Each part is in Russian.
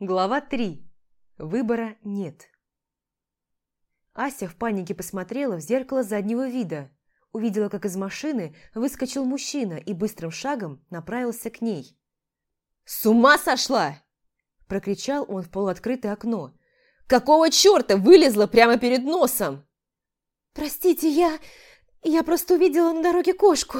Глава 3. Выбора нет. Ася в панике посмотрела в зеркало заднего вида, увидела, как из машины выскочил мужчина и быстрым шагом направился к ней. «С ума сошла!» – прокричал он в полуоткрытое окно. «Какого черта вылезла прямо перед носом?» «Простите, я... я просто увидела на дороге кошку!»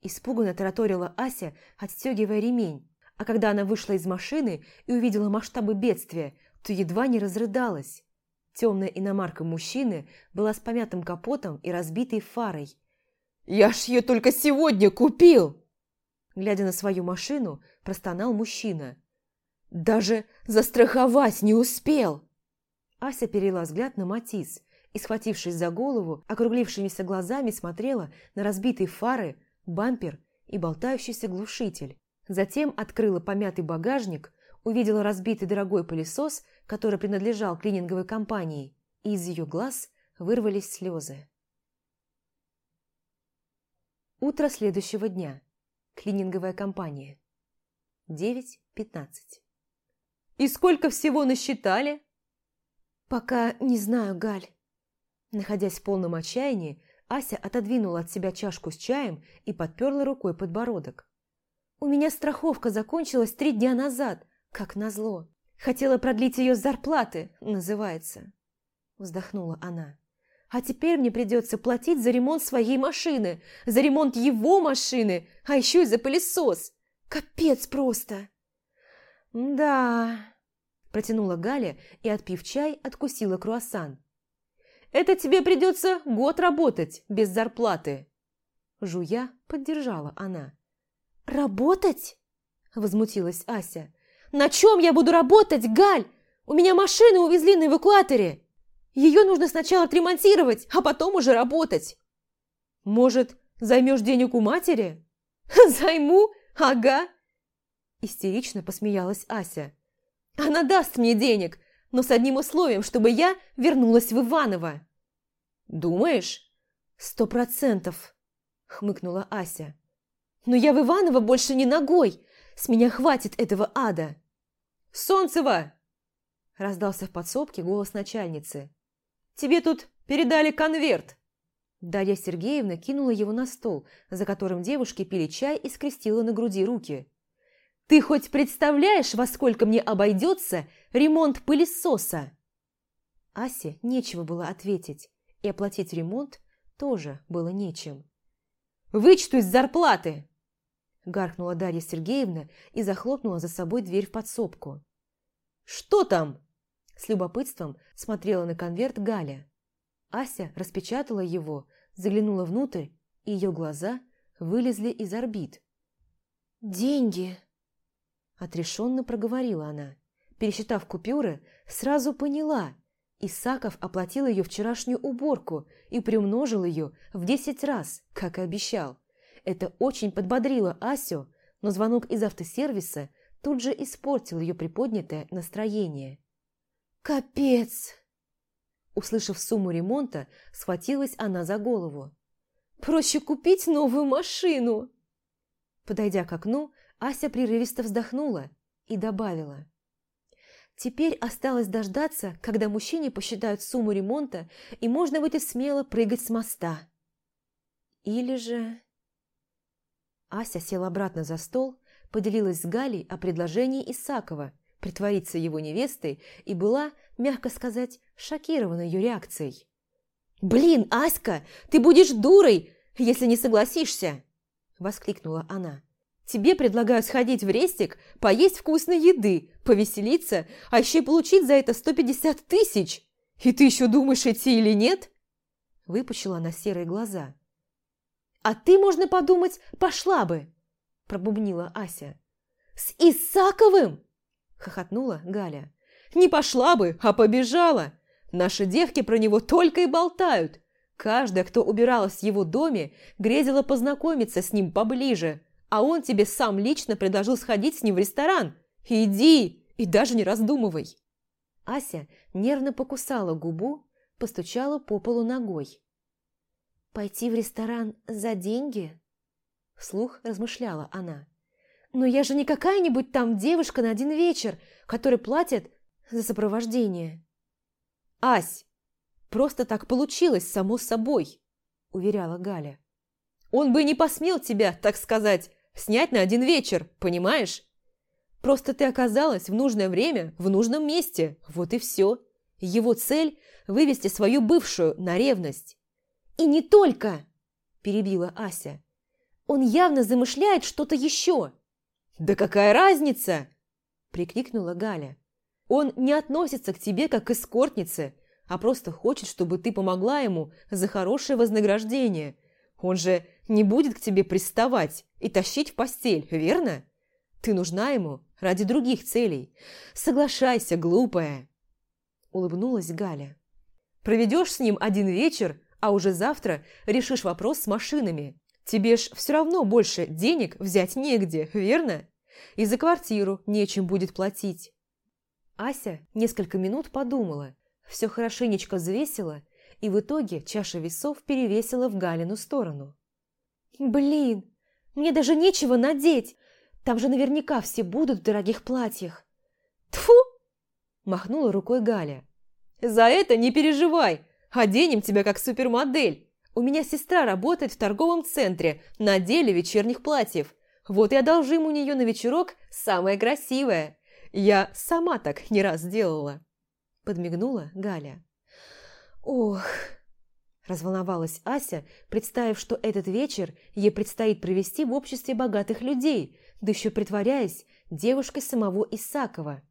Испуганно тараторила Ася, отстегивая ремень а когда она вышла из машины и увидела масштабы бедствия, то едва не разрыдалась. Темная иномарка мужчины была с помятым капотом и разбитой фарой. «Я ж ее только сегодня купил!» Глядя на свою машину, простонал мужчина. «Даже застраховать не успел!» Ася перела взгляд на Матис и, схватившись за голову, округлившимися глазами смотрела на разбитые фары, бампер и болтающийся глушитель. Затем открыла помятый багажник, увидела разбитый дорогой пылесос, который принадлежал клининговой компании, и из ее глаз вырвались слезы. Утро следующего дня. Клининговая компания. 9.15. «И сколько всего насчитали?» «Пока не знаю, Галь». Находясь в полном отчаянии, Ася отодвинула от себя чашку с чаем и подперла рукой подбородок. У меня страховка закончилась три дня назад, как назло. Хотела продлить ее с зарплаты, называется. Вздохнула она. А теперь мне придется платить за ремонт своей машины, за ремонт его машины, а еще и за пылесос. Капец просто. Да, протянула Галя и, отпив чай, откусила круассан. Это тебе придется год работать без зарплаты. Жуя поддержала она. «Работать?» – возмутилась Ася. «На чем я буду работать, Галь? У меня машину увезли на эвакуаторе. Ее нужно сначала отремонтировать, а потом уже работать». «Может, займешь денег у матери?» «Займу? Ага!» Истерично посмеялась Ася. «Она даст мне денег, но с одним условием, чтобы я вернулась в Иваново». «Думаешь?» «Сто процентов», – хмыкнула Ася. Но я в Иваново больше не ногой. С меня хватит этого ада. Солнцева! Раздался в подсобке голос начальницы. Тебе тут передали конверт. Дарья Сергеевна кинула его на стол, за которым девушки пили чай и скрестила на груди руки. «Ты хоть представляешь, во сколько мне обойдется ремонт пылесоса?» Асе нечего было ответить, и оплатить ремонт тоже было нечем. «Вычту из зарплаты!» Гаркнула Дарья Сергеевна и захлопнула за собой дверь в подсобку. «Что там?» С любопытством смотрела на конверт Галя. Ася распечатала его, заглянула внутрь, и ее глаза вылезли из орбит. «Деньги!» Отрешенно проговорила она. Пересчитав купюры, сразу поняла. Исаков оплатил ее вчерашнюю уборку и приумножил ее в десять раз, как и обещал. Это очень подбодрило Асю, но звонок из автосервиса тут же испортил ее приподнятое настроение. «Капец!» Услышав сумму ремонта, схватилась она за голову. «Проще купить новую машину!» Подойдя к окну, Ася прерывисто вздохнула и добавила. «Теперь осталось дождаться, когда мужчине посчитают сумму ремонта, и можно будет смело прыгать с моста. Или же...» Ася села обратно за стол, поделилась с Галей о предложении Исакова притвориться его невестой и была, мягко сказать, шокирована ее реакцией. «Блин, Аська, ты будешь дурой, если не согласишься!» – воскликнула она. «Тебе предлагают сходить в рестик, поесть вкусной еды, повеселиться, а еще получить за это 150 тысяч! И ты еще думаешь, идти или нет?» Выпучила она серые глаза. «А ты, можно подумать, пошла бы!» – пробубнила Ася. «С Исаковым!» – хохотнула Галя. «Не пошла бы, а побежала! Наши девки про него только и болтают. Каждая, кто убиралась в его доме, грезила познакомиться с ним поближе, а он тебе сам лично предложил сходить с ним в ресторан. Иди и даже не раздумывай!» Ася нервно покусала губу, постучала по полу ногой. «Пойти в ресторан за деньги?» Вслух размышляла она. но я же не какая-нибудь там девушка на один вечер, которая платит за сопровождение. «Ась, просто так получилось, само собой», – уверяла Галя. «Он бы не посмел тебя, так сказать, снять на один вечер, понимаешь? Просто ты оказалась в нужное время, в нужном месте, вот и все. Его цель – вывести свою бывшую на ревность». «И не только!» – перебила Ася. «Он явно замышляет что-то еще!» «Да какая разница?» – прикрикнула Галя. «Он не относится к тебе как к эскортнице, а просто хочет, чтобы ты помогла ему за хорошее вознаграждение. Он же не будет к тебе приставать и тащить в постель, верно? Ты нужна ему ради других целей. Соглашайся, глупая!» Улыбнулась Галя. «Проведешь с ним один вечер, а уже завтра решишь вопрос с машинами. Тебе ж все равно больше денег взять негде, верно? И за квартиру нечем будет платить. Ася несколько минут подумала, все хорошенечко взвесила, и в итоге чаша весов перевесила в Галину сторону. «Блин, мне даже нечего надеть! Там же наверняка все будут в дорогих платьях!» Тфу! махнула рукой Галя. «За это не переживай! Оденем тебя как супермодель! У меня сестра работает в торговом центре на отделе вечерних платьев. Вот и одолжим у нее на вечерок самое красивое. Я сама так не раз делала. Подмигнула Галя. Ох, разволновалась Ася, представив, что этот вечер ей предстоит провести в обществе богатых людей, да еще притворяясь девушкой самого Исакова.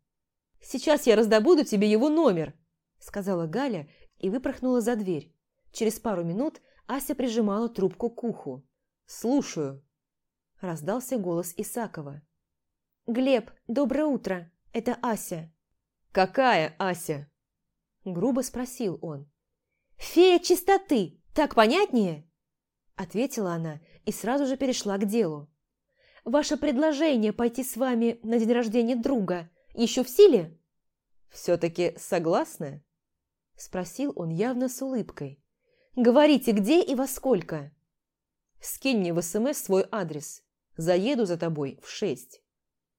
«Сейчас я раздобуду тебе его номер», – сказала Галя и выпорхнула за дверь. Через пару минут Ася прижимала трубку к уху. «Слушаю», – раздался голос Исакова. «Глеб, доброе утро. Это Ася». «Какая Ася?» – грубо спросил он. «Фея чистоты, так понятнее?» Ответила она и сразу же перешла к делу. «Ваше предложение пойти с вами на день рождения друга еще в силе?» «Все-таки согласна?» Спросил он явно с улыбкой. Говорите, где и во сколько?» «Скинь мне в СМС свой адрес. Заеду за тобой в шесть».